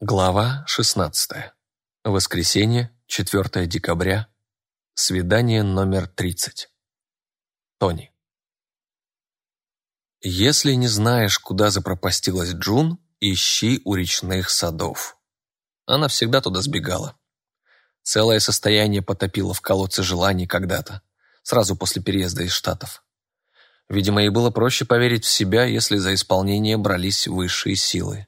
Глава 16. Воскресенье, 4 декабря. Свидание номер 30. Тони. Если не знаешь, куда запропастилась Джун, ищи у речных садов. Она всегда туда сбегала. Целое состояние потопило в колодце желаний когда-то, сразу после переезда из Штатов. Видимо, ей было проще поверить в себя, если за исполнение брались высшие силы.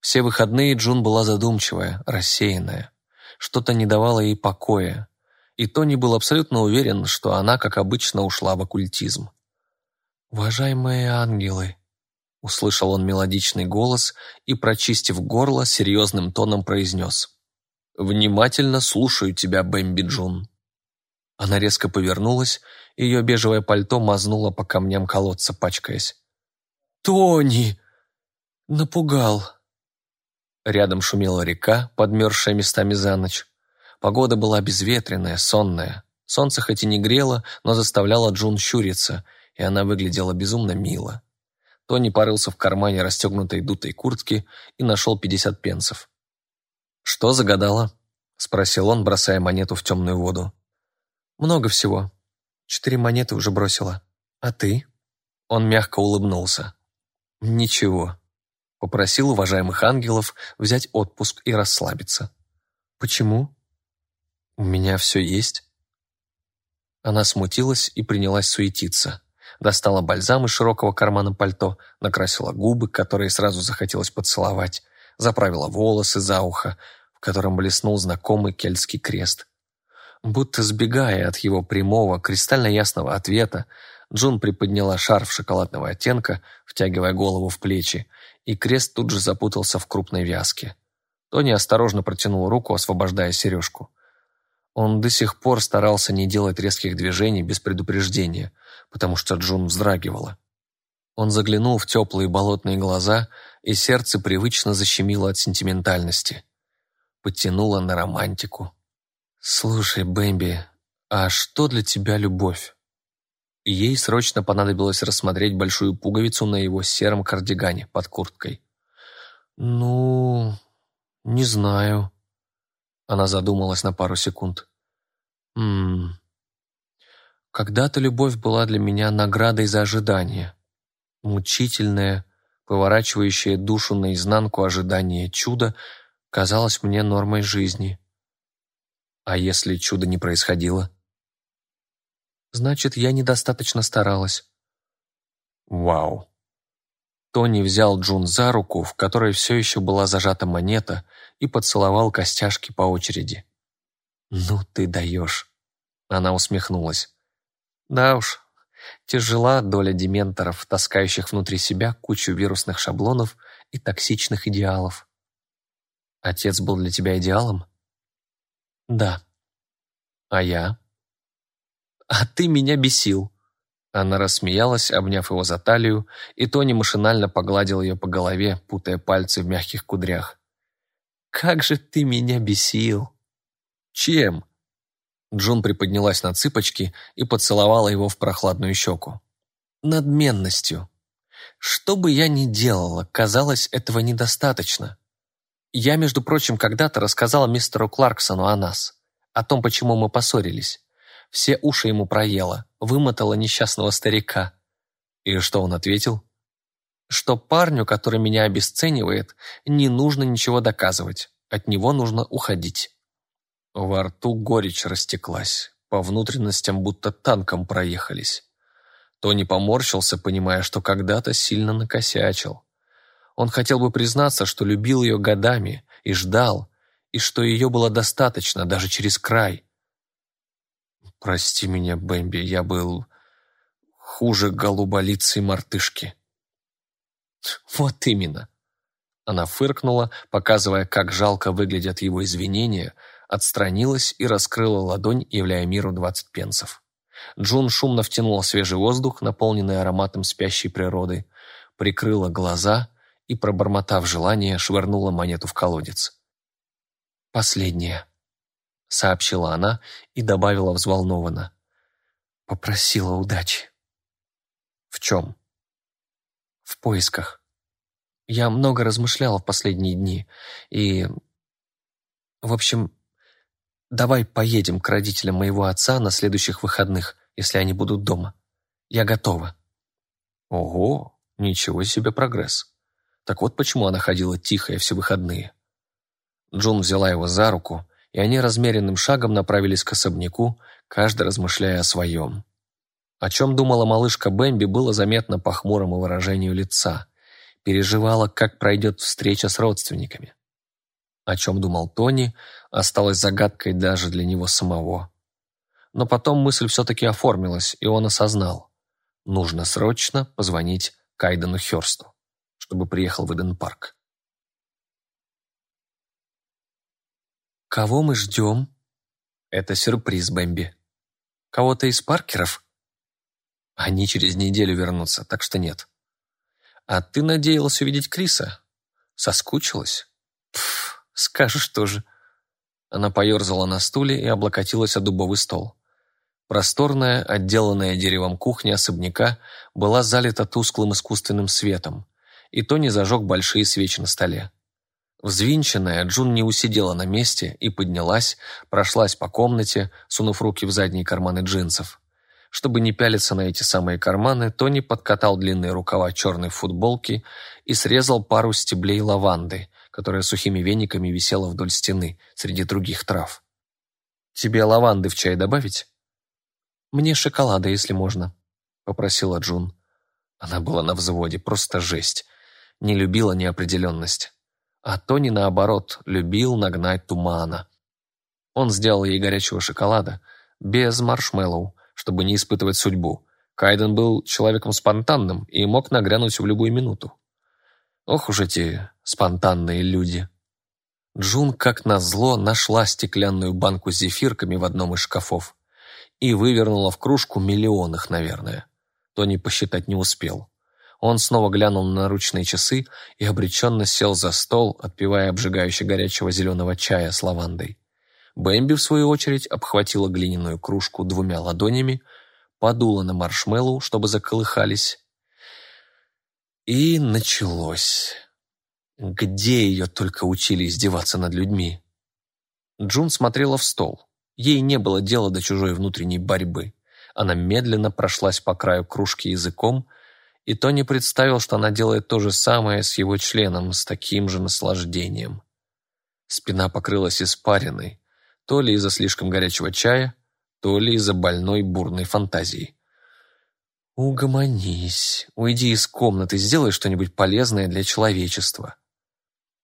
Все выходные Джун была задумчивая, рассеянная. Что-то не давало ей покоя. И Тони был абсолютно уверен, что она, как обычно, ушла в оккультизм. «Уважаемые ангелы», — услышал он мелодичный голос и, прочистив горло, серьезным тоном произнес. «Внимательно слушаю тебя, Бэмби Джун». Она резко повернулась, ее бежевое пальто мазнуло по камням колодца, пачкаясь. «Тони!» «Напугал!» Рядом шумела река, подмерзшая местами за ночь. Погода была безветренная, сонная. Солнце хоть и не грело, но заставляло Джун щуриться, и она выглядела безумно мило. Тони порылся в кармане расстегнутой дутой куртки и нашел 50 пенсов. «Что загадала?» – спросил он, бросая монету в темную воду. «Много всего. Четыре монеты уже бросила. А ты?» Он мягко улыбнулся. «Ничего. Попросил уважаемых ангелов взять отпуск и расслабиться. «Почему?» «У меня все есть». Она смутилась и принялась суетиться. Достала бальзам из широкого кармана пальто, накрасила губы, которые сразу захотелось поцеловать, заправила волосы за ухо, в котором блеснул знакомый кельтский крест. Будто сбегая от его прямого, кристально ясного ответа, Джун приподняла шарф шоколадного оттенка, втягивая голову в плечи, и крест тут же запутался в крупной вязке. Тони осторожно протянул руку, освобождая сережку. Он до сих пор старался не делать резких движений без предупреждения, потому что Джун вздрагивала. Он заглянул в теплые болотные глаза, и сердце привычно защемило от сентиментальности. Подтянуло на романтику. «Слушай, Бэмби, а что для тебя любовь?» Ей срочно понадобилось рассмотреть большую пуговицу на его сером кардигане под курткой. «Ну, не знаю». Она задумалась на пару секунд. «Ммм... Когда-то любовь была для меня наградой за ожидание. Мучительное, поворачивающее душу наизнанку ожидание чуда казалось мне нормой жизни. А если чудо не происходило?» Значит, я недостаточно старалась. Вау. Тони взял Джун за руку, в которой все еще была зажата монета, и поцеловал костяшки по очереди. «Ну ты даешь!» Она усмехнулась. «Да уж, тяжела доля дементоров, таскающих внутри себя кучу вирусных шаблонов и токсичных идеалов. Отец был для тебя идеалом?» «Да». «А я?» «А ты меня бесил!» Она рассмеялась, обняв его за талию, и Тони машинально погладил ее по голове, путая пальцы в мягких кудрях. «Как же ты меня бесил!» «Чем?» Джун приподнялась на цыпочки и поцеловала его в прохладную щеку. «Надменностью. Что бы я ни делала, казалось, этого недостаточно. Я, между прочим, когда-то рассказала мистеру Кларксону о нас, о том, почему мы поссорились. Все уши ему проело, вымотала несчастного старика. И что он ответил? Что парню, который меня обесценивает, не нужно ничего доказывать. От него нужно уходить. Во рту горечь растеклась. По внутренностям будто танком проехались. Тони поморщился, понимая, что когда-то сильно накосячил. Он хотел бы признаться, что любил ее годами и ждал, и что ее было достаточно, даже через край. «Прости меня, Бэмби, я был хуже голуболицей мартышки». «Вот именно». Она фыркнула, показывая, как жалко выглядят его извинения, отстранилась и раскрыла ладонь, являя миру двадцать пенсов. Джун шумно втянула свежий воздух, наполненный ароматом спящей природы, прикрыла глаза и, пробормотав желание, швырнула монету в колодец. «Последняя» сообщила она и добавила взволнованно. Попросила удачи. В чем? В поисках. Я много размышляла в последние дни, и... В общем, давай поедем к родителям моего отца на следующих выходных, если они будут дома. Я готова». Ого, ничего себе прогресс. Так вот почему она ходила тихая все выходные. Джун взяла его за руку, и они размеренным шагом направились к особняку, каждый размышляя о своем. О чем думала малышка Бэмби, было заметно по хмурому выражению лица. Переживала, как пройдет встреча с родственниками. О чем думал Тони, осталось загадкой даже для него самого. Но потом мысль все-таки оформилась, и он осознал. Нужно срочно позвонить Кайдену Хёрсту, чтобы приехал в Эден-парк. «Кого мы ждем?» «Это сюрприз, Бэмби». «Кого-то из Паркеров?» «Они через неделю вернутся, так что нет». «А ты надеялась увидеть Криса?» «Соскучилась?» «Пф, скажешь тоже». Она поерзала на стуле и облокотилась о дубовый стол. Просторная, отделанная деревом кухня особняка была залита тусклым искусственным светом, и Тони зажег большие свечи на столе. Взвинченная, Джун не усидела на месте и поднялась, прошлась по комнате, сунув руки в задние карманы джинсов. Чтобы не пялиться на эти самые карманы, Тони подкатал длинные рукава черной футболки и срезал пару стеблей лаванды, которая сухими вениками висела вдоль стены, среди других трав. «Тебе лаванды в чай добавить?» «Мне шоколада, если можно», — попросила Джун. Она была на взводе, просто жесть. Не любила неопределенность. А Тони, наоборот, любил нагнать тумана. Он сделал ей горячего шоколада, без маршмеллоу, чтобы не испытывать судьбу. Кайден был человеком спонтанным и мог нагрянуть в любую минуту. Ох уж эти спонтанные люди. Джун, как назло, нашла стеклянную банку с зефирками в одном из шкафов и вывернула в кружку миллион наверное. Тони посчитать не успел. Он снова глянул на наручные часы и обреченно сел за стол, отпивая обжигающе горячего зеленого чая с лавандой. Бэмби, в свою очередь, обхватила глиняную кружку двумя ладонями, подула на маршмеллоу, чтобы заколыхались. И началось. Где ее только учили издеваться над людьми? Джун смотрела в стол. Ей не было дела до чужой внутренней борьбы. Она медленно прошлась по краю кружки языком, и Тони представил, что она делает то же самое с его членом, с таким же наслаждением. Спина покрылась испариной, то ли из-за слишком горячего чая, то ли из-за больной бурной фантазии. «Угомонись, уйди из комнаты, сделай что-нибудь полезное для человечества».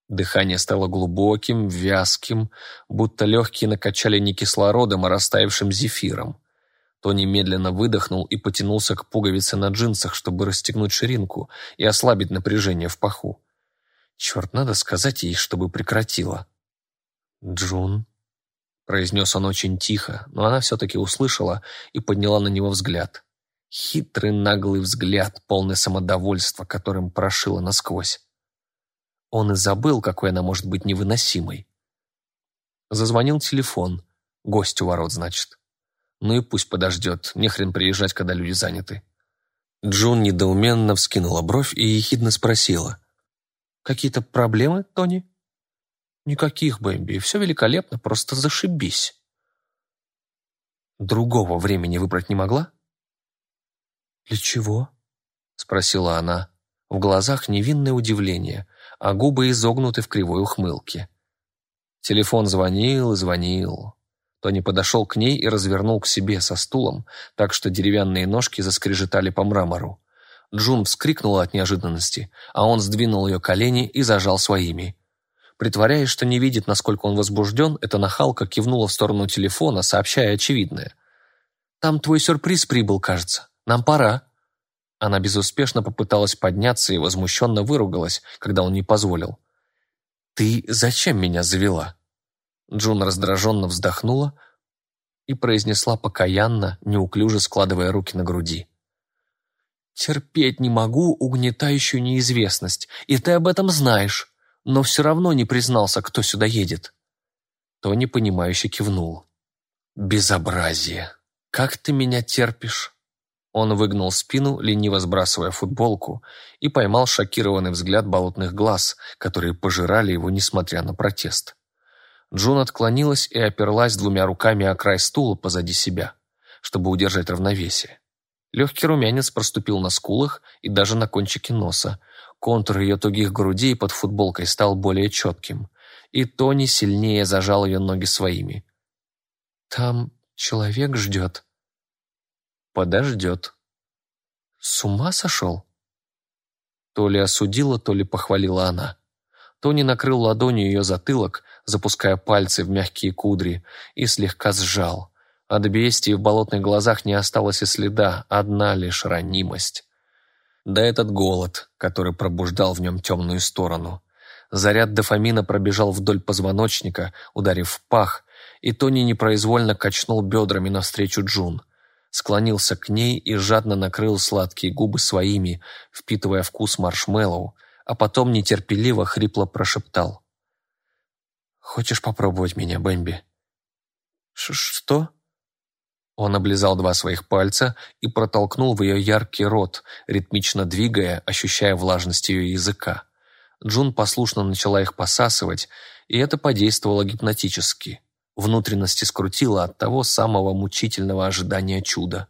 Дыхание стало глубоким, вязким, будто легкие накачали не кислородом, а растаявшим зефиром. Тони медленно выдохнул и потянулся к пуговице на джинсах, чтобы расстегнуть ширинку и ослабить напряжение в паху. Черт, надо сказать ей, чтобы прекратила. «Джун», — произнес он очень тихо, но она все-таки услышала и подняла на него взгляд. Хитрый наглый взгляд, полный самодовольства, которым прошила насквозь. Он и забыл, какой она может быть невыносимой. Зазвонил телефон. Гость у ворот, значит. Ну и пусть подождет, не хрен приезжать, когда люди заняты. Джун недоуменно вскинула бровь и ехидно спросила. «Какие-то проблемы, Тони?» «Никаких, Бэмби, все великолепно, просто зашибись». «Другого времени выбрать не могла?» «Для чего?» — спросила она. В глазах невинное удивление, а губы изогнуты в кривой ухмылке. Телефон звонил и звонил. Тони подошел к ней и развернул к себе со стулом, так что деревянные ножки заскрежетали по мрамору. Джун вскрикнула от неожиданности, а он сдвинул ее колени и зажал своими. Притворяясь, что не видит, насколько он возбужден, эта нахалка кивнула в сторону телефона, сообщая очевидное. «Там твой сюрприз прибыл, кажется. Нам пора». Она безуспешно попыталась подняться и возмущенно выругалась, когда он не позволил. «Ты зачем меня завела?» Джун раздраженно вздохнула и произнесла покаянно, неуклюже складывая руки на груди. «Терпеть не могу угнетающую неизвестность, и ты об этом знаешь, но все равно не признался, кто сюда едет». Тони, понимающе кивнул. «Безобразие! Как ты меня терпишь?» Он выгнул спину, лениво сбрасывая футболку, и поймал шокированный взгляд болотных глаз, которые пожирали его, несмотря на протест. Джун отклонилась и оперлась двумя руками о край стула позади себя, чтобы удержать равновесие. Легкий румянец проступил на скулах и даже на кончике носа. Контур ее тугих грудей под футболкой стал более четким, и Тони сильнее зажал ее ноги своими. «Там человек ждет», подождет. С ума сошел? То ли осудила, то ли похвалила она. Тони накрыл ладонью ее затылок, запуская пальцы в мягкие кудри, и слегка сжал. От бестии в болотных глазах не осталось и следа, одна лишь ранимость. Да этот голод, который пробуждал в нем темную сторону. Заряд дофамина пробежал вдоль позвоночника, ударив в пах, и Тони непроизвольно качнул бедрами навстречу Джун склонился к ней и жадно накрыл сладкие губы своими, впитывая вкус маршмеллоу, а потом нетерпеливо хрипло прошептал. «Хочешь попробовать меня, Бэмби?» Ш «Что?» Он облизал два своих пальца и протолкнул в ее яркий рот, ритмично двигая, ощущая влажность ее языка. Джун послушно начала их посасывать, и это подействовало гипнотически. Внутренности скрутило от того самого мучительного ожидания чуда.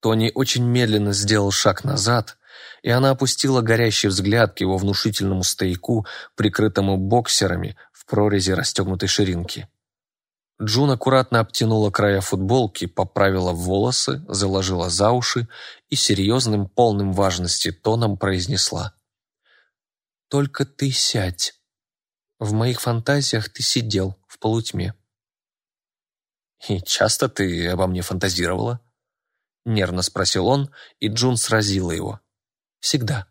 Тони очень медленно сделал шаг назад, и она опустила горящий взгляд к его внушительному стояку, прикрытому боксерами прорези расстегнутой ширинки. Джун аккуратно обтянула края футболки, поправила волосы, заложила за уши и серьезным, полным важности тоном произнесла. «Только ты сядь. В моих фантазиях ты сидел в полутьме. «И часто ты обо мне фантазировала?» Нервно спросил он, и Джун сразила его. «Всегда».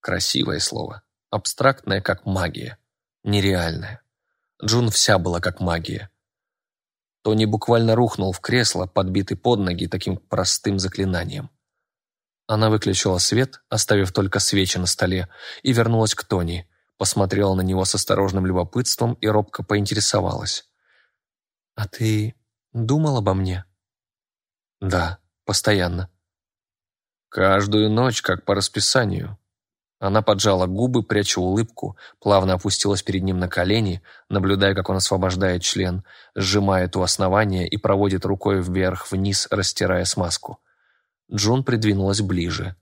Красивое слово. Абстрактное, как магия. Нереальное. Джун вся была как магия. Тони буквально рухнул в кресло, подбитый под ноги таким простым заклинанием. Она выключила свет, оставив только свечи на столе, и вернулась к Тони, посмотрела на него с осторожным любопытством и робко поинтересовалась. «А ты Думал обо мне? Да, постоянно. Каждую ночь, как по расписанию. Она поджала губы, пряча улыбку, плавно опустилась перед ним на колени, наблюдая, как он освобождает член, сжимает у основания и проводит рукой вверх-вниз, растирая смазку. Джун придвинулась ближе.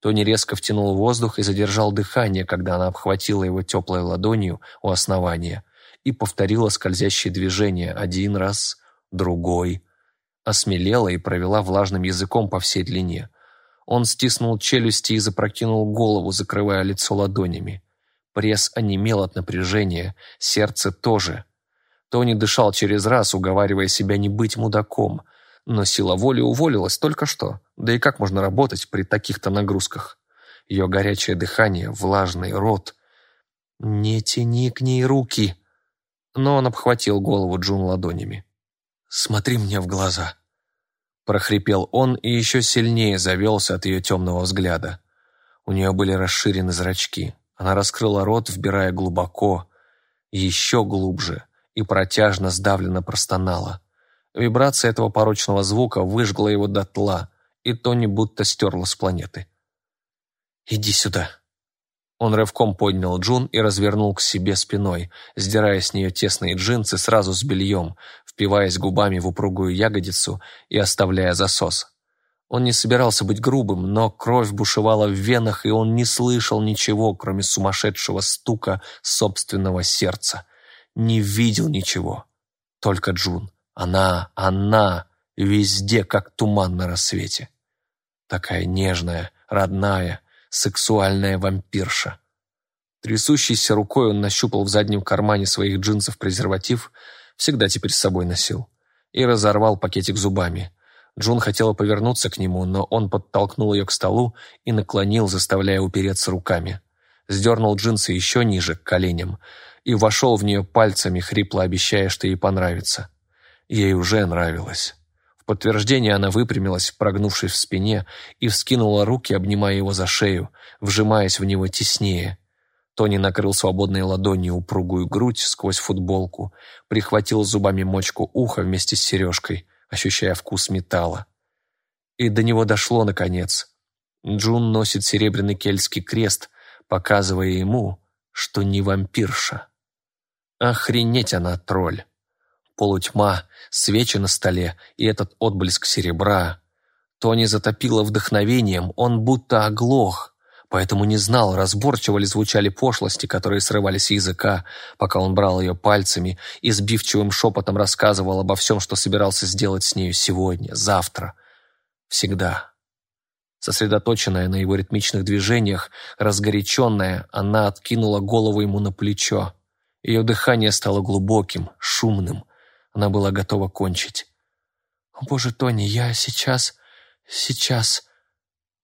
Тони резко втянул воздух и задержал дыхание, когда она обхватила его теплой ладонью у основания и повторила скользящие движения один раз, другой. Осмелела и провела влажным языком по всей длине. Он стиснул челюсти и запрокинул голову, закрывая лицо ладонями. Пресс онемел от напряжения, сердце тоже. Тони дышал через раз, уговаривая себя не быть мудаком. Но сила воли уволилась только что. Да и как можно работать при таких-то нагрузках? Ее горячее дыхание, влажный рот. «Не тяни к ней руки!» Но он обхватил голову Джун ладонями. «Смотри мне в глаза!» Прохрипел он и еще сильнее завелся от ее темного взгляда. У нее были расширены зрачки. Она раскрыла рот, вбирая глубоко, еще глубже, и протяжно сдавленно простонала. Вибрация этого порочного звука выжгла его дотла, и Тони будто стерла с планеты. «Иди сюда!» Он рывком поднял Джун и развернул к себе спиной, сдирая с нее тесные джинсы сразу с бельем, впиваясь губами в упругую ягодицу и оставляя засос. Он не собирался быть грубым, но кровь бушевала в венах, и он не слышал ничего, кроме сумасшедшего стука собственного сердца. Не видел ничего. Только Джун. Она, она, везде, как туман на рассвете. Такая нежная, родная, сексуальная вампирша. Трясущейся рукой он нащупал в заднем кармане своих джинсов презерватив, всегда теперь с собой носил, и разорвал пакетик зубами. Джун хотела повернуться к нему, но он подтолкнул ее к столу и наклонил, заставляя упереться руками. Сдернул джинсы еще ниже, к коленям, и вошел в нее пальцами, хрипло обещая, что ей понравится. Ей уже нравилось. В подтверждение она выпрямилась, прогнувшись в спине, и вскинула руки, обнимая его за шею, вжимаясь в него теснее. Тони накрыл свободной ладонью упругую грудь сквозь футболку, прихватил зубами мочку уха вместе с сережкой, ощущая вкус металла. И до него дошло, наконец. Джун носит серебряный кельтский крест, показывая ему, что не вампирша. Охренеть она, тролль! Полутьма, свечи на столе и этот отблеск серебра. Тони затопило вдохновением, он будто оглох, поэтому не знал, разборчиво ли звучали пошлости, которые срывались с языка, пока он брал ее пальцами и сбивчивым шепотом рассказывал обо всем, что собирался сделать с нею сегодня, завтра, всегда. Сосредоточенная на его ритмичных движениях, разгоряченная, она откинула голову ему на плечо. Ее дыхание стало глубоким, шумным. Она была готова кончить. «О, боже, Тони, я сейчас... сейчас...»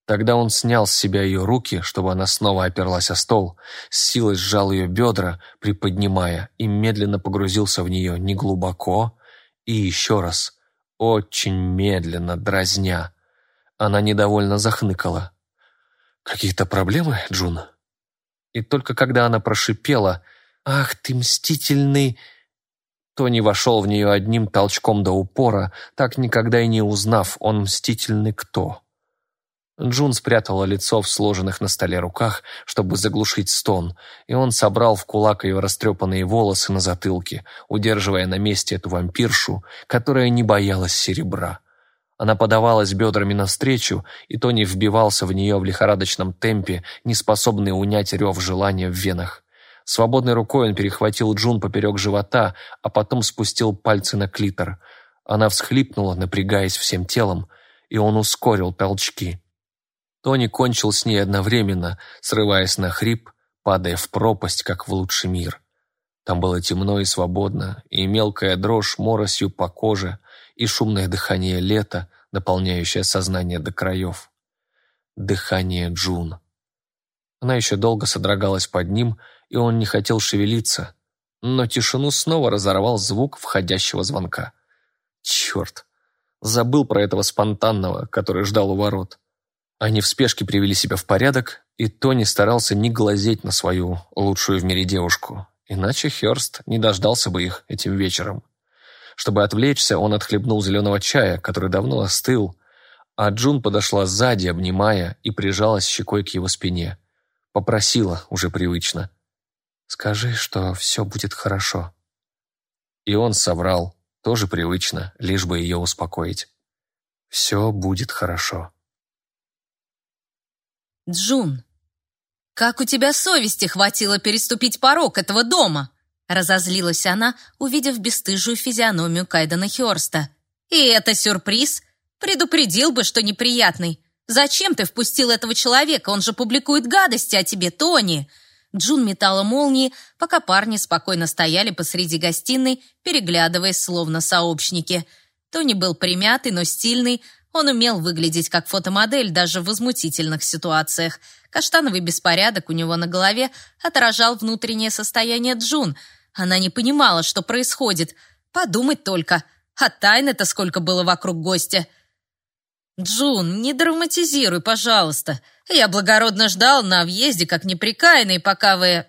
Тогда он снял с себя ее руки, чтобы она снова оперлась о стол, с силой сжал ее бедра, приподнимая, и медленно погрузился в нее неглубоко и еще раз, очень медленно, дразня. Она недовольно захныкала. «Какие-то проблемы, Джун?» И только когда она прошипела «Ах ты мстительный!» Тони вошел в нее одним толчком до упора, так никогда и не узнав, он мстительный кто. Джун спрятала лицо в сложенных на столе руках, чтобы заглушить стон, и он собрал в кулак ее растрепанные волосы на затылке, удерживая на месте эту вампиршу, которая не боялась серебра. Она подавалась бедрами навстречу, и Тони вбивался в нее в лихорадочном темпе, не способный унять рев желания в венах. Свободной рукой он перехватил Джун поперек живота, а потом спустил пальцы на клитор. Она всхлипнула, напрягаясь всем телом, и он ускорил толчки. Тони кончил с ней одновременно, срываясь на хрип, падая в пропасть, как в лучший мир. Там было темно и свободно, и мелкая дрожь моросью по коже, и шумное дыхание лета, наполняющее сознание до краев. Дыхание Джун. Она еще долго содрогалась под ним, и он не хотел шевелиться, но тишину снова разорвал звук входящего звонка. Черт! Забыл про этого спонтанного, который ждал у ворот. Они в спешке привели себя в порядок, и Тони старался не глазеть на свою лучшую в мире девушку, иначе Хёрст не дождался бы их этим вечером. Чтобы отвлечься, он отхлебнул зеленого чая, который давно остыл, а Джун подошла сзади, обнимая, и прижалась щекой к его спине. Попросила, уже привычно. «Скажи, что все будет хорошо». И он соврал, тоже привычно, лишь бы ее успокоить. «Все будет хорошо». Джун, как у тебя совести хватило переступить порог этого дома? Разозлилась она, увидев бесстыжую физиономию Кайдена Хёрста. И это сюрприз? Предупредил бы, что неприятный. Зачем ты впустил этого человека? Он же публикует гадости о тебе, Тони. Джун метала молнии, пока парни спокойно стояли посреди гостиной, переглядываясь, словно сообщники. Тони был примятый, но стильный, он умел выглядеть как фотомодель даже в возмутительных ситуациях. Каштановый беспорядок у него на голове отражал внутреннее состояние Джун. Она не понимала, что происходит. Подумать только, а тайны-то сколько было вокруг гостя. «Джун, не драматизируй, пожалуйста. Я благородно ждал на въезде, как неприкаянный, пока вы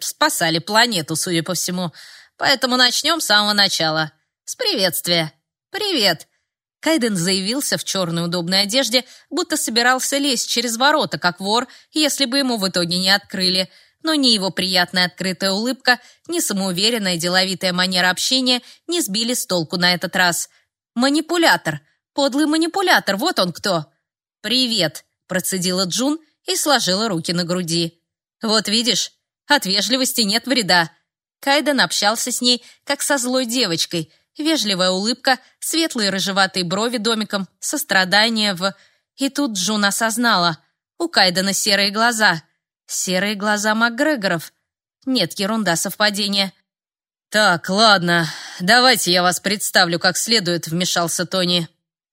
спасали планету, судя по всему. Поэтому начнем с самого начала. С приветствия. Привет. Кайден заявился в черной удобной одежде, будто собирался лезть через ворота, как вор, если бы ему в итоге не открыли. Но ни его приятная открытая улыбка, ни самоуверенная деловитая манера общения не сбили с толку на этот раз. «Манипулятор! Подлый манипулятор! Вот он кто!» «Привет!» – процедила Джун и сложила руки на груди. «Вот видишь, от вежливости нет вреда». Кайден общался с ней, как со злой девочкой – Вежливая улыбка, светлые рыжеватые брови домиком, сострадание в... И тут Джун осознала. У Кайдена серые глаза. Серые глаза МакГрегоров. Нет, ерунда, совпадение. «Так, ладно, давайте я вас представлю как следует», — вмешался Тони.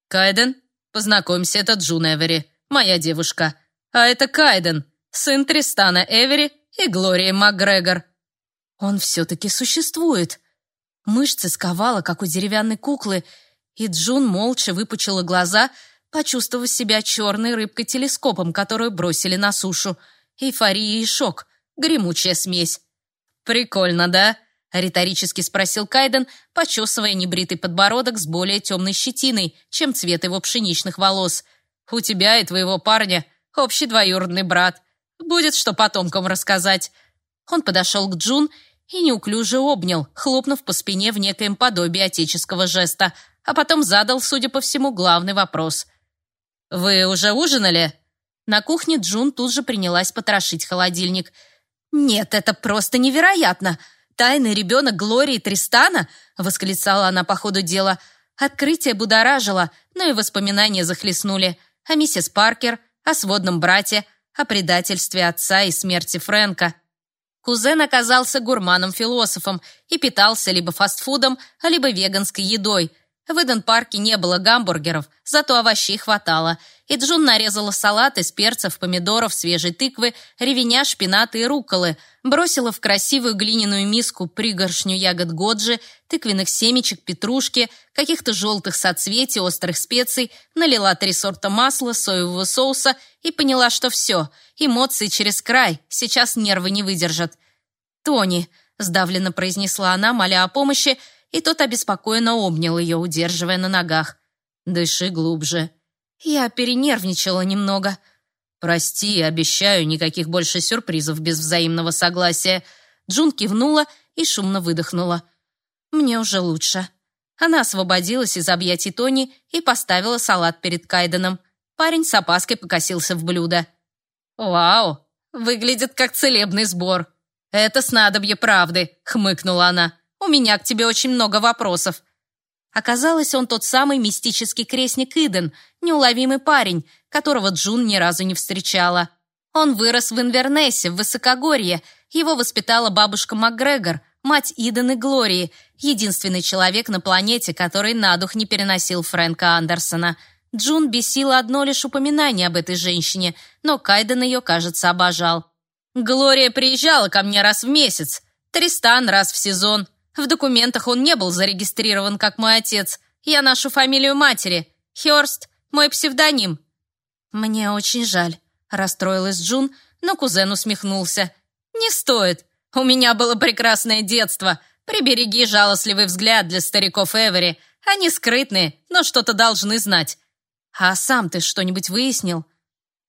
«Кайден, познакомься, это Джун Эвери, моя девушка. А это Кайден, сын Тристана Эвери и Глории МакГрегор». «Он все-таки существует», Мышцы сковала, как у деревянной куклы, и Джун молча выпучила глаза, почувствовав себя черной рыбкой-телескопом, которую бросили на сушу. Эйфория и шок, гремучая смесь. «Прикольно, да?» риторически спросил Кайден, почесывая небритый подбородок с более темной щетиной, чем цвет его пшеничных волос. «У тебя и твоего парня общий двоюродный брат. Будет что потомкам рассказать». Он подошел к Джун и неуклюже обнял, хлопнув по спине в некоем подобии отеческого жеста, а потом задал, судя по всему, главный вопрос. «Вы уже ужинали?» На кухне Джун тут же принялась потрошить холодильник. «Нет, это просто невероятно! Тайный ребенок Глории Тристана?» — восклицала она по ходу дела. Открытие будоражило, но и воспоминания захлестнули. О миссис Паркер, о сводном брате, о предательстве отца и смерти Фрэнка. Кузен оказался гурманом-философом и питался либо фастфудом, либо веганской едой — в Иден-парке не было гамбургеров, зато овощей хватало. И Джун нарезала салат из перцев, помидоров, свежей тыквы, ревеня, шпината и рукколы, бросила в красивую глиняную миску пригоршню ягод годжи, тыквенных семечек, петрушки, каких-то желтых соцветий, острых специй, налила три сорта масла, соевого соуса и поняла, что все, эмоции через край, сейчас нервы не выдержат. «Тони», — сдавленно произнесла она, моля о помощи, — и тот обеспокоенно обнял ее, удерживая на ногах. «Дыши глубже». Я перенервничала немного. «Прости, обещаю, никаких больше сюрпризов без взаимного согласия». Джун кивнула и шумно выдохнула. «Мне уже лучше». Она освободилась из объятий Тони и поставила салат перед Кайденом. Парень с опаской покосился в блюдо. «Вау, выглядит как целебный сбор». «Это снадобье правды», — хмыкнула она. У меня к тебе очень много вопросов». Оказалось, он тот самый мистический крестник Иден, неуловимый парень, которого Джун ни разу не встречала. Он вырос в Инвернессе, в Высокогорье. Его воспитала бабушка МакГрегор, мать Иден и Глории, единственный человек на планете, который на дух не переносил Фрэнка Андерсона. Джун бесила одно лишь упоминание об этой женщине, но Кайден ее, кажется, обожал. «Глория приезжала ко мне раз в месяц, Тристан раз в сезон», в документах он не был зарегистрирован как мой отец. Я ношу фамилию матери. Хёрст — мой псевдоним». «Мне очень жаль», — расстроилась Джун, но кузен усмехнулся. «Не стоит. У меня было прекрасное детство. Прибереги жалостливый взгляд для стариков Эвери. Они скрытные, но что-то должны знать». «А сам ты что-нибудь выяснил?»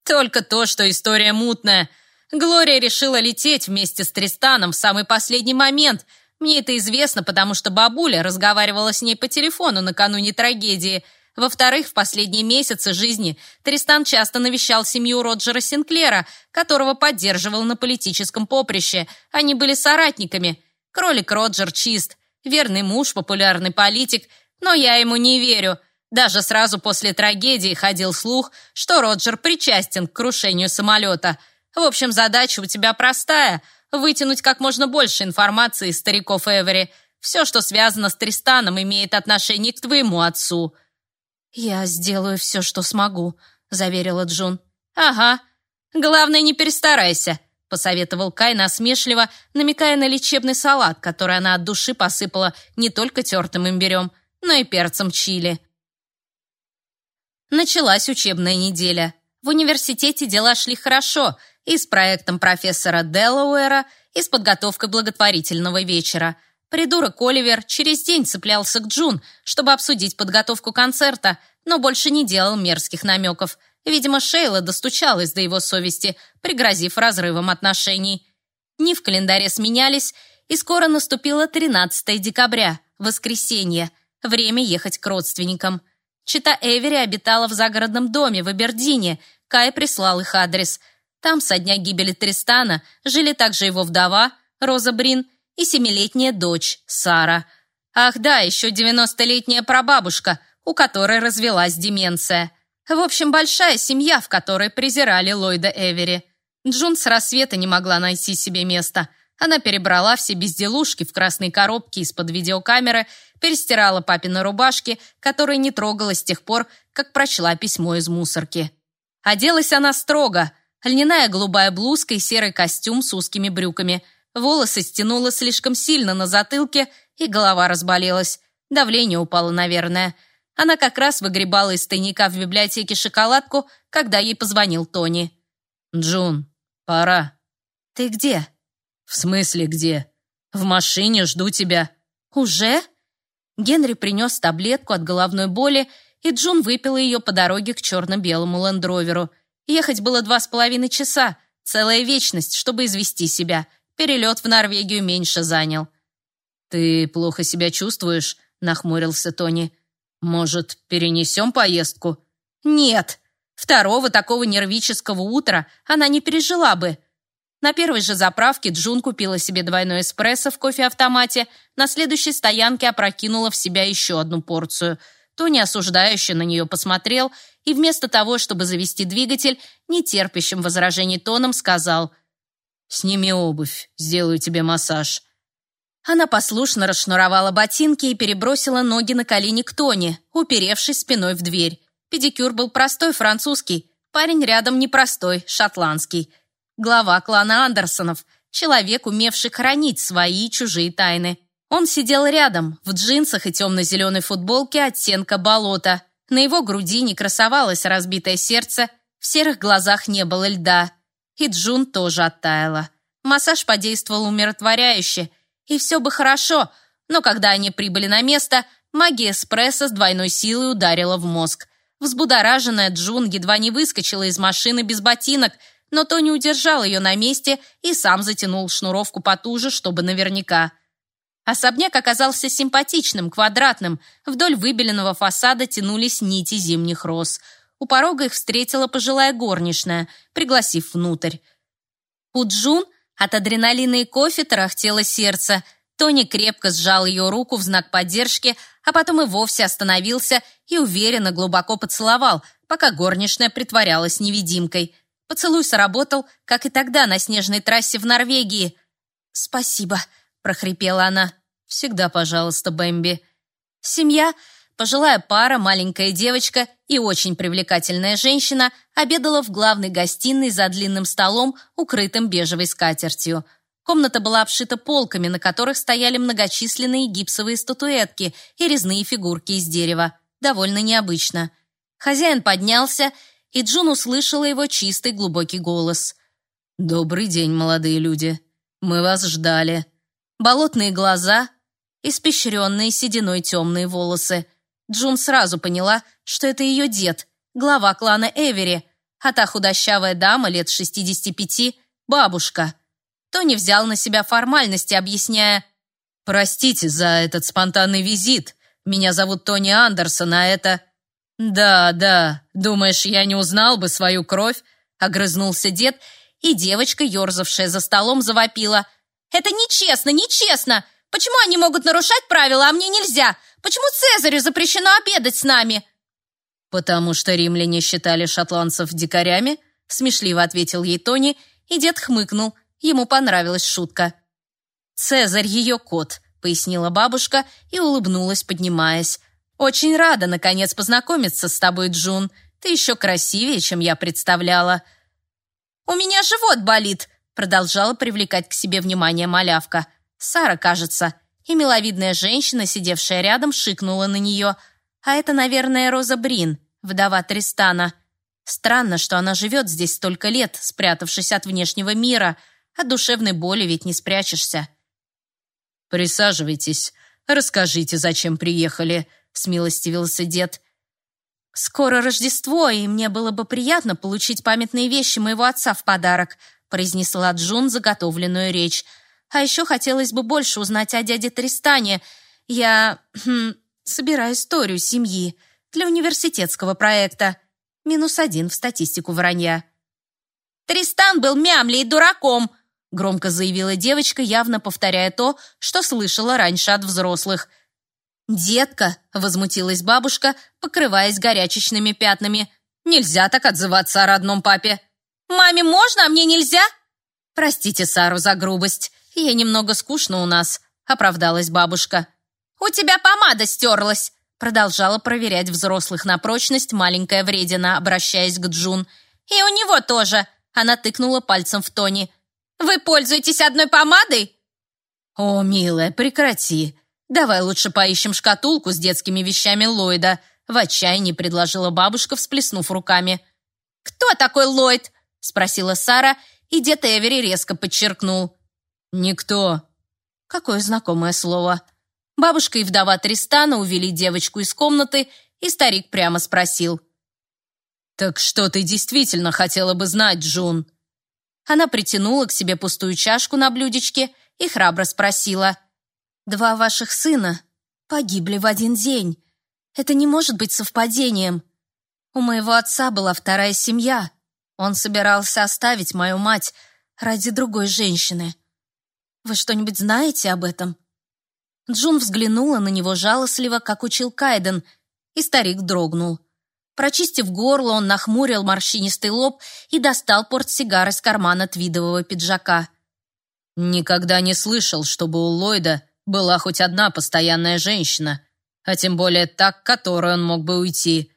«Только то, что история мутная. Глория решила лететь вместе с Тристаном в самый последний момент — мне это известно, потому что бабуля разговаривала с ней по телефону накануне трагедии. Во-вторых, в последние месяцы жизни Тристан часто навещал семью Роджера Синклера, которого поддерживал на политическом поприще. Они были соратниками. Кролик Роджер чист, верный муж, популярный политик, но я ему не верю. Даже сразу после трагедии ходил слух, что Роджер причастен к крушению самолета. В общем, задача у тебя простая — вытянуть как можно больше информации из стариков Эвери. Все, что связано с Тристаном, имеет отношение к твоему отцу». «Я сделаю все, что смогу», — заверила Джун. «Ага. Главное, не перестарайся», — посоветовал Кай насмешливо, намекая на лечебный салат, который она от души посыпала не только тертым имбирем, но и перцем чили. Началась учебная неделя. В университете дела шли хорошо — и с проектом профессора Делауэра, и с подготовкой благотворительного вечера. Придурок Оливер через день цеплялся к Джун, чтобы обсудить подготовку концерта, но больше не делал мерзких намеков. Видимо, Шейла достучалась до его совести, пригрозив разрывом отношений. Дни в календаре сменялись, и скоро наступило 13 декабря, воскресенье, время ехать к родственникам. Чита Эвери обитала в загородном доме в Абердине, Кай прислал их адрес – там со дня гибели Тристана жили также его вдова, Роза Брин, и семилетняя дочь, Сара. Ах да, еще девяностолетняя прабабушка, у которой развелась деменция. В общем, большая семья, в которой презирали Ллойда Эвери. Джун с рассвета не могла найти себе места. Она перебрала все безделушки в красной коробке из-под видеокамеры, перестирала папины рубашки, которые не трогала с тех пор, как прочла письмо из мусорки. Оделась она строго – Льняная голубая блузка и серый костюм с узкими брюками. Волосы стянуло слишком сильно на затылке, и голова разболелась. Давление упало, наверное. Она как раз выгребала из тайника в библиотеке шоколадку, когда ей позвонил Тони. «Джун, пора». «Ты где?» «В смысле где?» «В машине жду тебя». «Уже?» Генри принес таблетку от головной боли, и Джун выпила ее по дороге к черно-белому лендроверу. Ехать было два с половиной часа, целая вечность, чтобы извести себя. Перелет в Норвегию меньше занял. «Ты плохо себя чувствуешь?» — нахмурился Тони. «Может, перенесем поездку?» «Нет!» Второго такого нервического утра она не пережила бы. На первой же заправке Джун купила себе двойной эспрессо в кофе-автомате, на следующей стоянке опрокинула в себя еще одну порцию. Тони осуждающе на нее посмотрел и вместо того, чтобы завести двигатель, нетерпящим возражений тоном сказал «Сними обувь, сделаю тебе массаж». Она послушно расшнуровала ботинки и перебросила ноги на колени к Тони, уперевшись спиной в дверь. Педикюр был простой, французский. Парень рядом непростой, шотландский. Глава клана Андерсонов. Человек, умевший хранить свои и чужие тайны. Он сидел рядом, в джинсах и темно-зеленой футболке оттенка болота. На его груди не красовалось разбитое сердце, в серых глазах не было льда. И Джун тоже оттаяла. Массаж подействовал умиротворяюще. И все бы хорошо, но когда они прибыли на место, магия эспрессо с двойной силой ударила в мозг. Взбудораженная Джун едва не выскочила из машины без ботинок, но Тони удержал ее на месте и сам затянул шнуровку потуже, чтобы наверняка. Особняк оказался симпатичным, квадратным. Вдоль выбеленного фасада тянулись нити зимних роз. У порога их встретила пожилая горничная, пригласив внутрь. У Джун от адреналина и кофе тарахтело сердце – Тони крепко сжал ее руку в знак поддержки, а потом и вовсе остановился и уверенно глубоко поцеловал, пока горничная притворялась невидимкой. Поцелуй сработал, как и тогда на снежной трассе в Норвегии. «Спасибо», — прохрипела она. «Всегда пожалуйста, Бэмби». Семья, пожилая пара, маленькая девочка и очень привлекательная женщина обедала в главной гостиной за длинным столом, укрытым бежевой скатертью — Комната была обшита полками, на которых стояли многочисленные гипсовые статуэтки и резные фигурки из дерева. Довольно необычно. Хозяин поднялся, и Джун услышала его чистый глубокий голос. «Добрый день, молодые люди. Мы вас ждали». Болотные глаза, испещренные сединой темные волосы. Джун сразу поняла, что это ее дед, глава клана Эвери, а та худощавая дама лет 65 — бабушка — Тони взял на себя формальности, объясняя «Простите за этот спонтанный визит. Меня зовут Тони Андерсон, а это...» «Да, да, думаешь, я не узнал бы свою кровь?» Огрызнулся дед, и девочка, ерзавшая за столом, завопила. «Это нечестно, нечестно! Почему они могут нарушать правила, а мне нельзя? Почему Цезарю запрещено обедать с нами?» «Потому что римляне считали шотландцев дикарями», смешливо ответил ей Тони, и дед хмыкнул – Ему понравилась шутка. «Цезарь ее кот», — пояснила бабушка и улыбнулась, поднимаясь. «Очень рада, наконец, познакомиться с тобой, Джун. Ты еще красивее, чем я представляла». «У меня живот болит», — продолжала привлекать к себе внимание малявка. Сара, кажется, и миловидная женщина, сидевшая рядом, шикнула на нее. А это, наверное, Роза Брин, вдова Тристана. Странно, что она живет здесь столько лет, спрятавшись от внешнего мира — от душевной боли ведь не спрячешься. «Присаживайтесь, расскажите, зачем приехали», — смилостивился дед. «Скоро Рождество, и мне было бы приятно получить памятные вещи моего отца в подарок», произнесла Джун заготовленную речь. «А еще хотелось бы больше узнать о дяде Тристане. Я хм, собираю историю семьи для университетского проекта. Минус один в статистику вранья». «Тристан был мямлей и дураком», громко заявила девочка, явно повторяя то, что слышала раньше от взрослых. «Детка!» — возмутилась бабушка, покрываясь горячечными пятнами. «Нельзя так отзываться о родном папе!» «Маме можно, а мне нельзя?» «Простите Сару за грубость. Ей немного скучно у нас», — оправдалась бабушка. «У тебя помада стерлась!» Продолжала проверять взрослых на прочность маленькая вредина, обращаясь к Джун. «И у него тоже!» Она тыкнула пальцем в Тони. Вы пользуетесь одной помадой?» «О, милая, прекрати. Давай лучше поищем шкатулку с детскими вещами Ллойда», в отчаянии предложила бабушка, всплеснув руками. «Кто такой Ллойд?» спросила Сара, и дед Эвери резко подчеркнул. «Никто. Какое знакомое слово. Бабушка и вдова Тристана увели девочку из комнаты, и старик прямо спросил. «Так что ты действительно хотела бы знать, Джун?» Она притянула к себе пустую чашку на блюдечке и храбро спросила. «Два ваших сына погибли в один день. Это не может быть совпадением. У моего отца была вторая семья. Он собирался оставить мою мать ради другой женщины. Вы что-нибудь знаете об этом?» Джун взглянула на него жалостливо, как учил Кайден, и старик дрогнул. Прочистив горло, он нахмурил морщинистый лоб и достал портсигар из кармана твидового пиджака. «Никогда не слышал, чтобы у Ллойда была хоть одна постоянная женщина, а тем более так, к которой он мог бы уйти.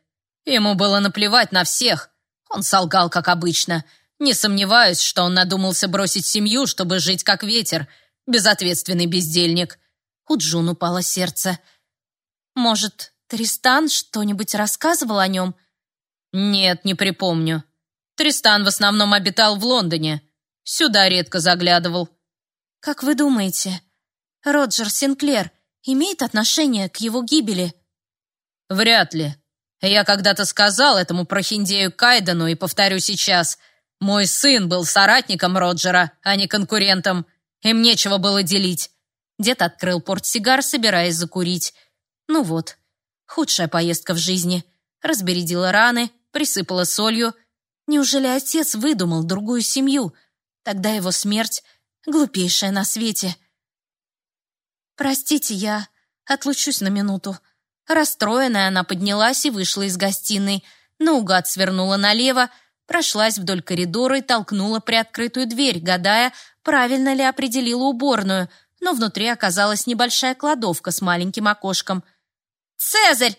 Ему было наплевать на всех. Он солгал, как обычно. Не сомневаюсь, что он надумался бросить семью, чтобы жить как ветер. Безответственный бездельник». У Джун упало сердце. «Может, Тристан что-нибудь рассказывал о нем?» «Нет, не припомню. Тристан в основном обитал в Лондоне. Сюда редко заглядывал». «Как вы думаете, Роджер Синклер имеет отношение к его гибели?» «Вряд ли. Я когда-то сказал этому прохиндею Кайдену и повторю сейчас. Мой сын был соратником Роджера, а не конкурентом. Им нечего было делить». Дед открыл портсигар, собираясь закурить. «Ну вот, Худшая поездка в жизни. Разбередила раны, присыпала солью. Неужели отец выдумал другую семью? Тогда его смерть — глупейшая на свете. «Простите, я отлучусь на минуту». Расстроенная, она поднялась и вышла из гостиной. Наугад свернула налево, прошлась вдоль коридора и толкнула приоткрытую дверь, гадая, правильно ли определила уборную, но внутри оказалась небольшая кладовка с маленьким окошком — «Цезарь!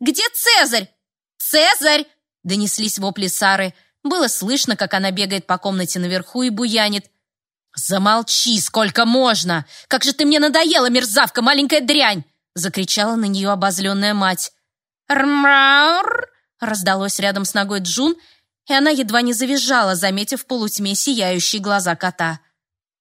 Где Цезарь? Цезарь!» Донеслись вопли Сары. Было слышно, как она бегает по комнате наверху и буянит. «Замолчи, сколько можно! Как же ты мне надоела, мерзавка, маленькая дрянь!» Закричала на нее обозленная мать. «Рмаур!» Раздалось рядом с ногой Джун, и она едва не завизжала, заметив в полутьме сияющие глаза кота.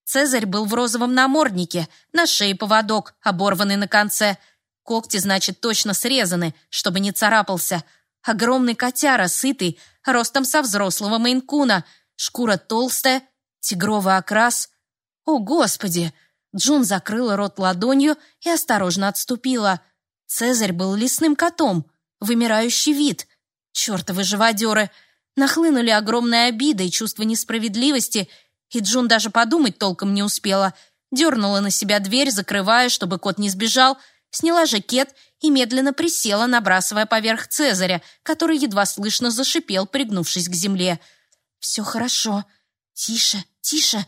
Цезарь был в розовом наморднике, на шее поводок, оборванный на конце – Когти, значит, точно срезаны, чтобы не царапался. Огромный котяра, сытый, ростом со взрослого мейнкуна. Шкура толстая, тигровый окрас. О, Господи! Джун закрыла рот ладонью и осторожно отступила. Цезарь был лесным котом, вымирающий вид. Чертовы живодеры! Нахлынули огромные обиды и чувство несправедливости, и Джун даже подумать толком не успела. Дернула на себя дверь, закрывая, чтобы кот не сбежал — сняла жакет и медленно присела, набрасывая поверх Цезаря, который едва слышно зашипел, пригнувшись к земле. «Все хорошо. Тише, тише».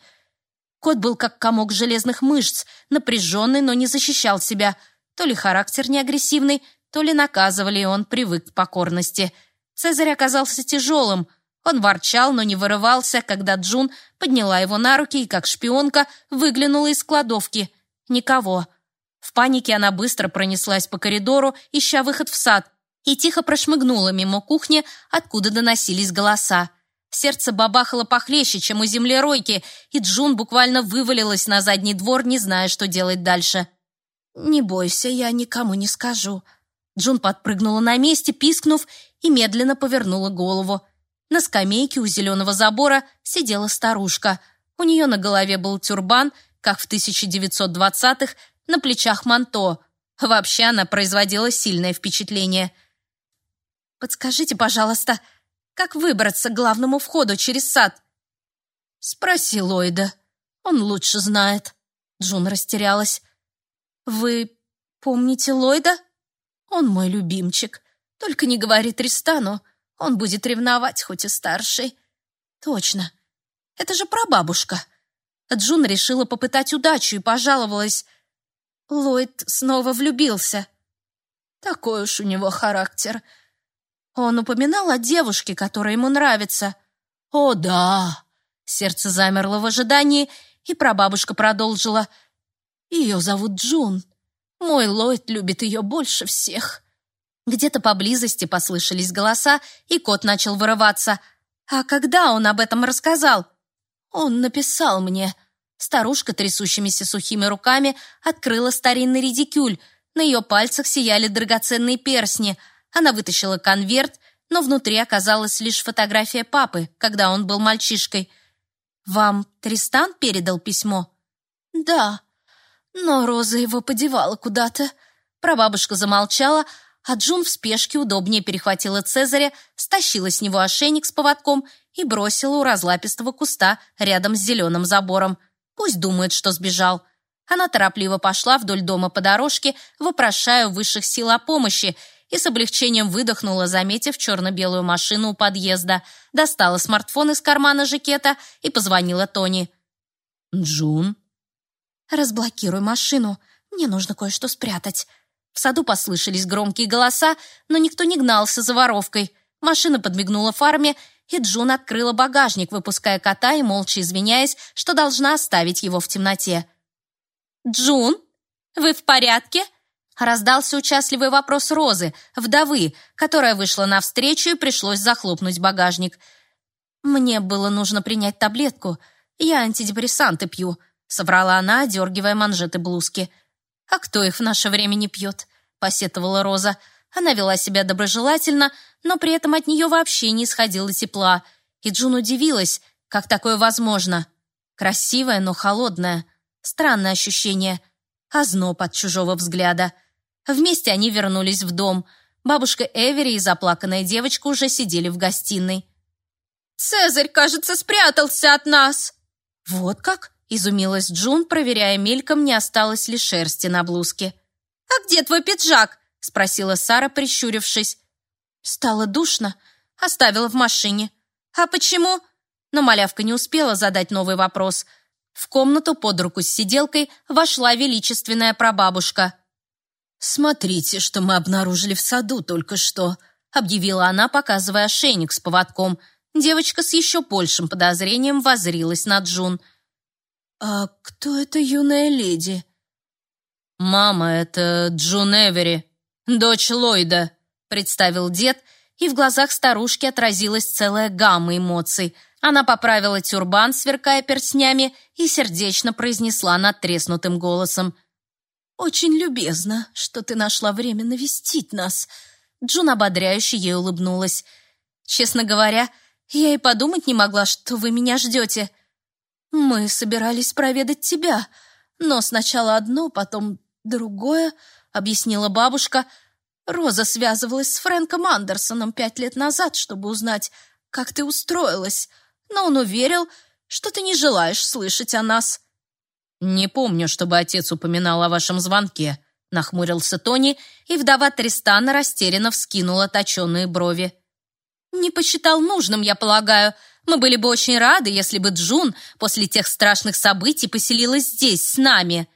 Кот был как комок железных мышц, напряженный, но не защищал себя. То ли характер не агрессивный, то ли наказывали, и он привык к покорности. Цезарь оказался тяжелым. Он ворчал, но не вырывался, когда Джун подняла его на руки и, как шпионка, выглянула из кладовки. Никого. В панике она быстро пронеслась по коридору, ища выход в сад, и тихо прошмыгнула мимо кухни, откуда доносились голоса. Сердце бабахало похлеще, чем у землеройки, и Джун буквально вывалилась на задний двор, не зная, что делать дальше. «Не бойся, я никому не скажу». Джун подпрыгнула на месте, пискнув, и медленно повернула голову. На скамейке у зеленого забора сидела старушка. У нее на голове был тюрбан, как в 1920-х, на плечах манто. Вообще она производила сильное впечатление. «Подскажите, пожалуйста, как выбраться к главному входу через сад?» «Спроси Ллойда. Он лучше знает». Джун растерялась. «Вы помните Ллойда? Он мой любимчик. Только не говори Тристану, он будет ревновать, хоть и старший». «Точно. Это же прабабушка». Джун решила попытать удачу и пожаловалась. Ллойд снова влюбился. Такой уж у него характер. Он упоминал о девушке, которая ему нравится. «О, да!» Сердце замерло в ожидании, и прабабушка продолжила. «Ее зовут Джун. Мой Ллойд любит ее больше всех». Где-то поблизости послышались голоса, и кот начал вырываться. «А когда он об этом рассказал?» «Он написал мне. Старушка трясущимися сухими руками открыла старинный редикюль. На ее пальцах сияли драгоценные персни. Она вытащила конверт, но внутри оказалась лишь фотография папы, когда он был мальчишкой. «Вам Тристан передал письмо?» «Да, но Роза его подевала куда-то». Прабабушка замолчала, а Джун в спешке удобнее перехватила Цезаря, стащила с него ошейник с поводком и бросила у разлапистого куста рядом с зеленым забором. Пусть думает, что сбежал. Она торопливо пошла вдоль дома по дорожке, вопрошая высших сил о помощи, и с облегчением выдохнула, заметив черно-белую машину у подъезда. Достала смартфон из кармана жакета и позвонила Тони. «Джун?» «Разблокируй машину. Мне нужно кое-что спрятать». В саду послышались громкие голоса, но никто не гнался за воровкой. Машина подмигнула фарме, и Джун открыла багажник, выпуская кота и молча извиняясь, что должна оставить его в темноте. «Джун, вы в порядке?» Раздался участливый вопрос Розы, вдовы, которая вышла навстречу и пришлось захлопнуть багажник. «Мне было нужно принять таблетку. Я антидепрессанты пью», — соврала она, одергивая манжеты блузки. «А кто их в наше время не пьет?» — посетовала Роза. Она вела себя доброжелательно, но при этом от нее вообще не исходило тепла. И Джун удивилась, как такое возможно. Красивое, но холодное. Странное ощущение. Озноб от чужого взгляда. Вместе они вернулись в дом. Бабушка Эвери и заплаканная девочка уже сидели в гостиной. «Цезарь, кажется, спрятался от нас!» «Вот как?» — изумилась Джун, проверяя мельком, не осталось ли шерсти на блузке. «А где твой пиджак?» — спросила Сара, прищурившись. «Стало душно. Оставила в машине. А почему?» Но малявка не успела задать новый вопрос. В комнату под руку с сиделкой вошла величественная прабабушка. «Смотрите, что мы обнаружили в саду только что», объявила она, показывая ошейник с поводком. Девочка с еще большим подозрением возрилась на Джун. «А кто эта юная леди?» «Мама, это Джун Эвери, дочь Ллойда», представил дед, и в глазах старушки отразилась целая гамма эмоций. Она поправила тюрбан, сверкая перстнями, и сердечно произнесла надтреснутым голосом – «Очень любезно, что ты нашла время навестить нас». Джун ободряюще ей улыбнулась. «Честно говоря, я и подумать не могла, что вы меня ждете. Мы собирались проведать тебя, но сначала одно, потом другое», — объяснила бабушка. «Роза связывалась с Фрэнком Андерсоном пять лет назад, чтобы узнать, как ты устроилась, но он уверил, что ты не желаешь слышать о нас». «Не помню, чтобы отец упоминал о вашем звонке», — нахмурился Тони, и вдова Тристана растерянно вскинула точеные брови. «Не посчитал нужным, я полагаю. Мы были бы очень рады, если бы Джун после тех страшных событий поселилась здесь, с нами».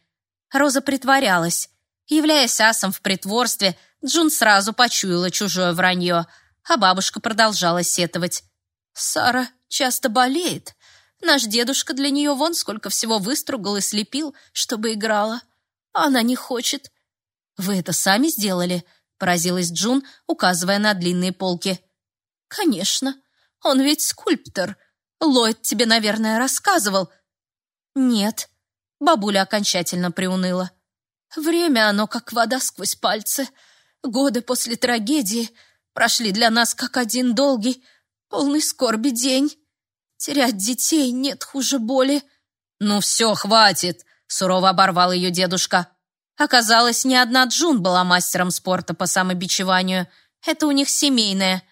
Роза притворялась. Являясь асом в притворстве, Джун сразу почуяла чужое вранье, а бабушка продолжала сетовать. «Сара часто болеет. Наш дедушка для нее вон сколько всего выстругал и слепил, чтобы играла. Она не хочет. «Вы это сами сделали?» — поразилась Джун, указывая на длинные полки. «Конечно. Он ведь скульптор. Ллойд тебе, наверное, рассказывал». «Нет». Бабуля окончательно приуныла. «Время оно как вода сквозь пальцы. Годы после трагедии прошли для нас как один долгий, полный скорби день. Терять детей нет хуже боли. Ну все, хватит, сурово оборвал ее дедушка. Оказалось, не одна Джун была мастером спорта по самобичеванию. Это у них семейное.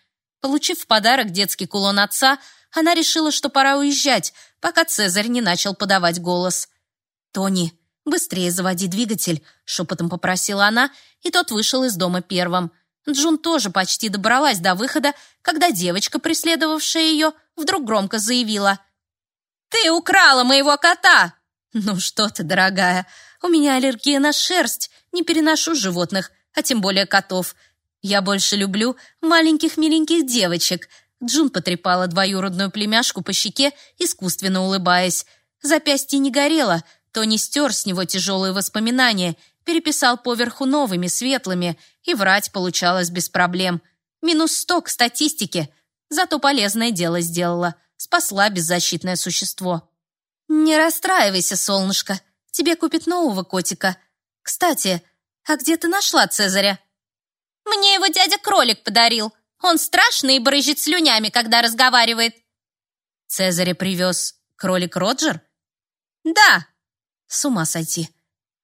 Получив в подарок детский кулон отца, она решила, что пора уезжать, пока Цезарь не начал подавать голос. «Тони, быстрее заводи двигатель», — шепотом попросила она, и тот вышел из дома первым. Джун тоже почти добралась до выхода, когда девочка, преследовавшая ее, вдруг громко заявила. «Ты украла моего кота!» «Ну что ты, дорогая, у меня аллергия на шерсть, не переношу животных, а тем более котов. Я больше люблю маленьких миленьких девочек». Джун потрепала двоюродную племяшку по щеке, искусственно улыбаясь. Запястье не горело, то не стер с него тяжелые воспоминания, переписал поверху новыми, светлыми, и врать получалось без проблем. Минус сто к статистике, зато полезное дело сделала, спасла беззащитное существо. «Не расстраивайся, солнышко. Тебе купят нового котика. Кстати, а где ты нашла Цезаря?» «Мне его дядя-кролик подарил. Он страшный и брызжет слюнями, когда разговаривает». «Цезаря привез кролик Роджер?» «Да». «С ума сойти».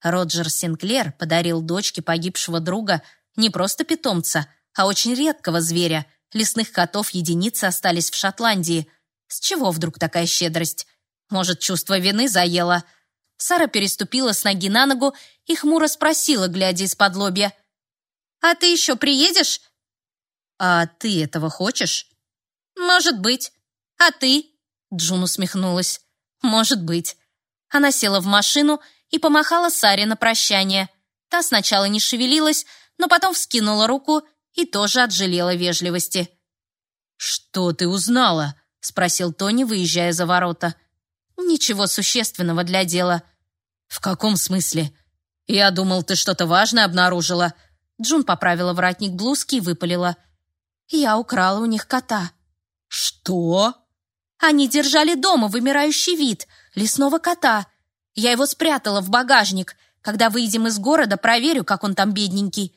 Роджер Синклер подарил дочке погибшего друга не просто питомца, а очень редкого зверя. Лесных котов единицы остались в Шотландии. С чего вдруг такая щедрость? Может, чувство вины заело? Сара переступила с ноги на ногу и хмуро спросила, глядя из-под лобья. «А ты еще приедешь?» «А ты этого хочешь?» «Может быть. А ты?» Джун усмехнулась. «Может быть». Она села в машину и помахала Саре на прощание. Та сначала не шевелилась, но потом вскинула руку и тоже отжалела вежливости. «Что ты узнала?» — спросил Тони, выезжая за ворота. «Ничего существенного для дела». «В каком смысле? Я думал, ты что-то важное обнаружила». Джун поправила воротник блузки и выпалила. «Я украла у них кота». «Что?» «Они держали дома вымирающий вид, лесного кота. Я его спрятала в багажник. Когда выйдем из города, проверю, как он там бедненький».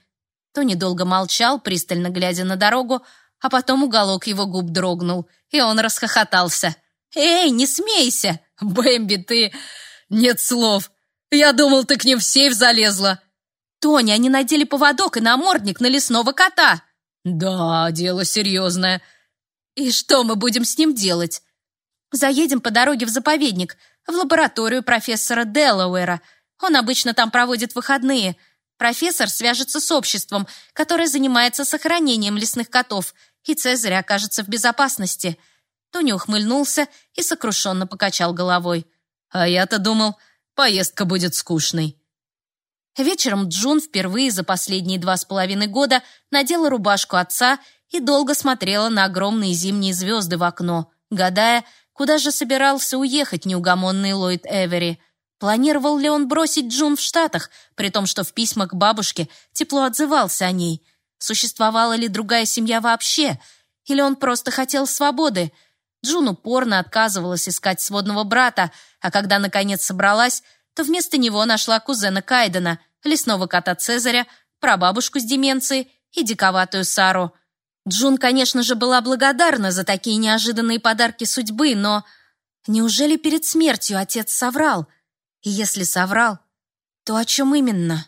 Тони долго молчал, пристально глядя на дорогу, а потом уголок его губ дрогнул, и он расхохотался. «Эй, не смейся! Бэмби, ты... Нет слов! Я думал, ты к ним в сейф залезла!» «Тони, они надели поводок и намордник на лесного кота!» «Да, дело серьезное!» «И что мы будем с ним делать?» «Заедем по дороге в заповедник, в лабораторию профессора Делауэра. Он обычно там проводит выходные. Профессор свяжется с обществом, которое занимается сохранением лесных котов, и Цезарь окажется в безопасности». Тони ухмыльнулся и сокрушенно покачал головой. «А я-то думал, поездка будет скучной». Вечером Джун впервые за последние два с половиной года надела рубашку отца и долго смотрела на огромные зимние звезды в окно, гадая, куда же собирался уехать неугомонный Ллойд Эвери. Планировал ли он бросить Джун в Штатах, при том, что в письмах к бабушке тепло отзывался о ней? Существовала ли другая семья вообще? Или он просто хотел свободы? Джун упорно отказывалась искать сводного брата, а когда наконец собралась, то вместо него нашла кузена Кайдена, лесного кота Цезаря, прабабушку с деменцией и диковатую Сару. Джун, конечно же, была благодарна за такие неожиданные подарки судьбы, но неужели перед смертью отец соврал? И если соврал, то о чем именно?